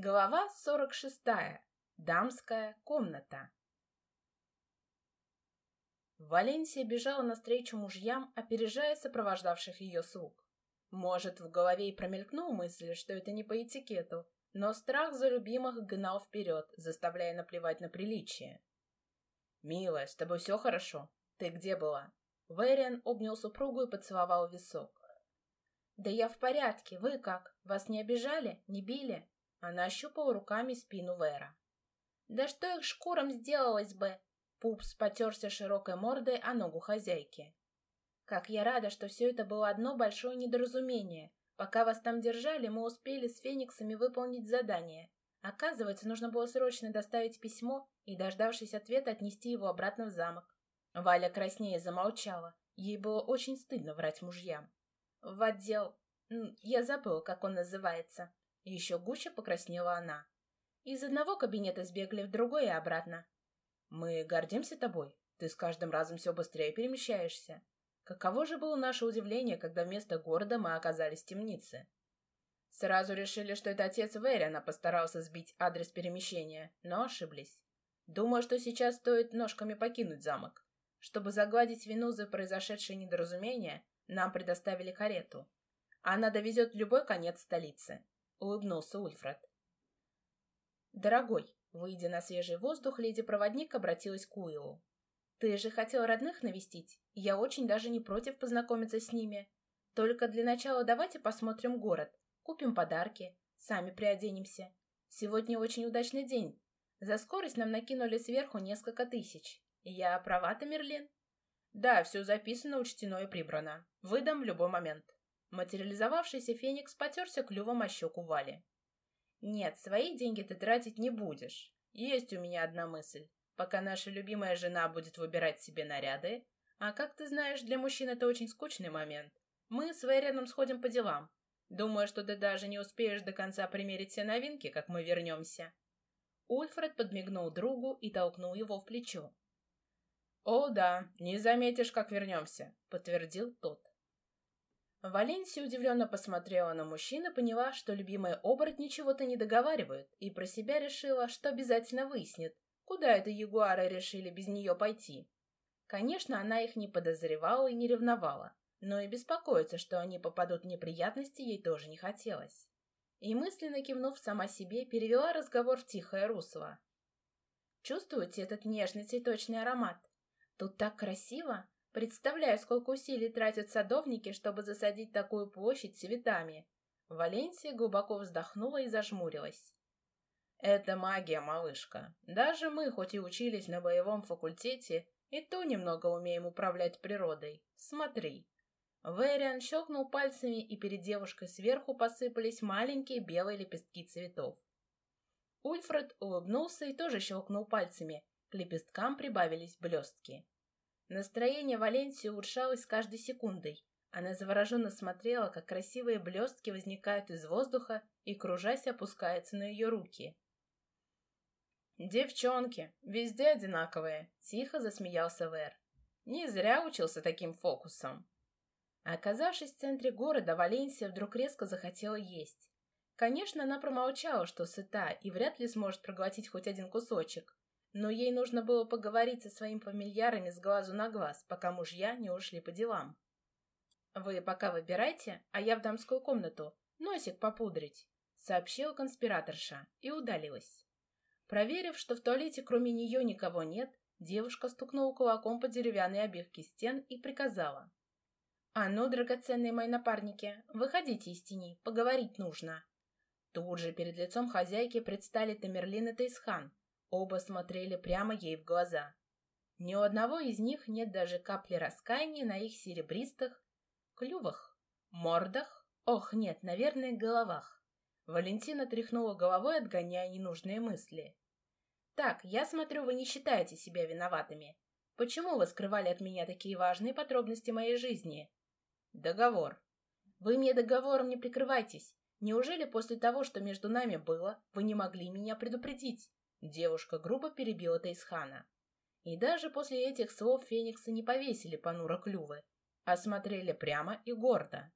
Глава 46. Дамская комната. Валенсия бежала навстречу мужьям, опережая сопровождавших ее слуг. Может, в голове и промелькнула мысль, что это не по этикету, но страх за любимых гнал вперед, заставляя наплевать на приличие. «Милая, с тобой все хорошо? Ты где была?» Вэриан обнял супругу и поцеловал висок. «Да я в порядке. Вы как? Вас не обижали? Не били?» Она ощупала руками спину Вера. «Да что их шкурам сделалось бы?» Пупс потерся широкой мордой о ногу хозяйки. «Как я рада, что все это было одно большое недоразумение. Пока вас там держали, мы успели с фениксами выполнить задание. Оказывается, нужно было срочно доставить письмо и, дождавшись ответа, отнести его обратно в замок». Валя краснее замолчала. Ей было очень стыдно врать мужьям. «В отдел... Я забыла, как он называется. Еще гуще покраснела она. Из одного кабинета сбегали в другой и обратно. Мы гордимся тобой. Ты с каждым разом все быстрее перемещаешься. Каково же было наше удивление, когда вместо города мы оказались в темнице. Сразу решили, что это отец Верина постарался сбить адрес перемещения, но ошиблись. Думаю, что сейчас стоит ножками покинуть замок. Чтобы загладить вину за произошедшее недоразумение, нам предоставили карету. Она довезет любой конец столицы. — улыбнулся Ульфред. «Дорогой», — выйдя на свежий воздух, леди-проводник обратилась к Уиллу. «Ты же хотел родных навестить? Я очень даже не против познакомиться с ними. Только для начала давайте посмотрим город, купим подарки, сами приоденемся. Сегодня очень удачный день. За скорость нам накинули сверху несколько тысяч. Я права-то, Мерлин?» «Да, все записано, учтено и прибрано. Выдам в любой момент». Материализовавшийся Феникс потерся клювом о щеку Вали. «Нет, свои деньги ты тратить не будешь. Есть у меня одна мысль. Пока наша любимая жена будет выбирать себе наряды, а как ты знаешь, для мужчин это очень скучный момент, мы с Вэрианом сходим по делам. Думаю, что ты даже не успеешь до конца примерить все новинки, как мы вернемся». Ульфред подмигнул другу и толкнул его в плечо. «О, да, не заметишь, как вернемся», — подтвердил тот. Валенсия удивленно посмотрела на мужчину, поняла, что любимые оборотни чего-то не договаривают, и про себя решила, что обязательно выяснит, куда это ягуары решили без нее пойти. Конечно, она их не подозревала и не ревновала, но и беспокоиться, что они попадут в неприятности, ей тоже не хотелось. И мысленно кивнув сама себе, перевела разговор в тихое русло. «Чувствуете этот нежный цветочный аромат? Тут так красиво! Представляю, сколько усилий тратят садовники, чтобы засадить такую площадь цветами. Валенсия глубоко вздохнула и зажмурилась. Это магия, малышка. Даже мы, хоть и учились на боевом факультете, и то немного умеем управлять природой. Смотри. Вэриан щелкнул пальцами, и перед девушкой сверху посыпались маленькие белые лепестки цветов. Ульфред улыбнулся и тоже щелкнул пальцами. К лепесткам прибавились блестки. Настроение Валенсии улучшалось с каждой секундой. Она завороженно смотрела, как красивые блестки возникают из воздуха и, кружась, опускаются на ее руки. «Девчонки, везде одинаковые», — тихо засмеялся Вэр. «Не зря учился таким фокусом». Оказавшись в центре города, Валенсия вдруг резко захотела есть. Конечно, она промолчала, что сыта, и вряд ли сможет проглотить хоть один кусочек но ей нужно было поговорить со своими фамильярами с глазу на глаз, пока мужья не ушли по делам. «Вы пока выбирайте, а я в дамскую комнату. Носик попудрить», — сообщила конспираторша и удалилась. Проверив, что в туалете кроме нее никого нет, девушка стукнула кулаком по деревянной обивке стен и приказала. «А ну, драгоценные мои напарники, выходите из тени, поговорить нужно». Тут же перед лицом хозяйки предстали Тамерлин и Тейсхан, Оба смотрели прямо ей в глаза. Ни у одного из них нет даже капли раскаяния на их серебристых клювах, мордах, ох, нет, наверное, головах. Валентина тряхнула головой, отгоняя ненужные мысли. «Так, я смотрю, вы не считаете себя виноватыми. Почему вы скрывали от меня такие важные подробности моей жизни?» «Договор». «Вы мне договором не прикрывайтесь. Неужели после того, что между нами было, вы не могли меня предупредить?» Девушка грубо перебила Тейсхана. И даже после этих слов Феникса не повесили понуро клювы, а смотрели прямо и гордо.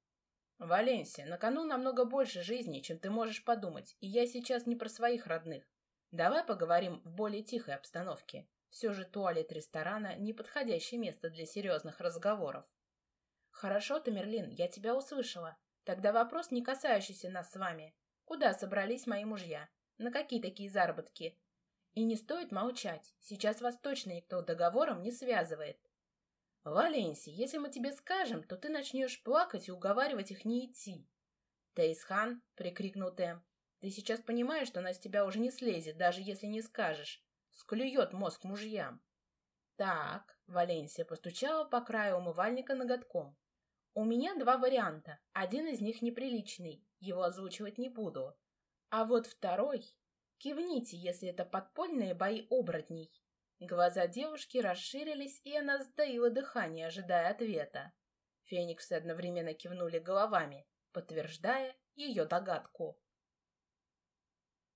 Валенсия, на кону намного больше жизни, чем ты можешь подумать, и я сейчас не про своих родных. Давай поговорим в более тихой обстановке. Все же туалет ресторана – неподходящее место для серьезных разговоров. Хорошо, Тамерлин, я тебя услышала. Тогда вопрос, не касающийся нас с вами. Куда собрались мои мужья? На какие такие заработки? И не стоит молчать. Сейчас вас точно никто договором не связывает. Валенси, если мы тебе скажем, то ты начнешь плакать и уговаривать их не идти. Тейсхан, прикрикнул Тэм, ты сейчас понимаешь, что она с тебя уже не слезет, даже если не скажешь. Склюет мозг мужьям. Так, Валенсия постучала по краю умывальника ноготком. У меня два варианта. Один из них неприличный, его озвучивать не буду. А вот второй... Кивните, если это подпольные бои оборотней. Глаза девушки расширились, и она затаила дыхание, ожидая ответа. Фениксы одновременно кивнули головами, подтверждая ее догадку.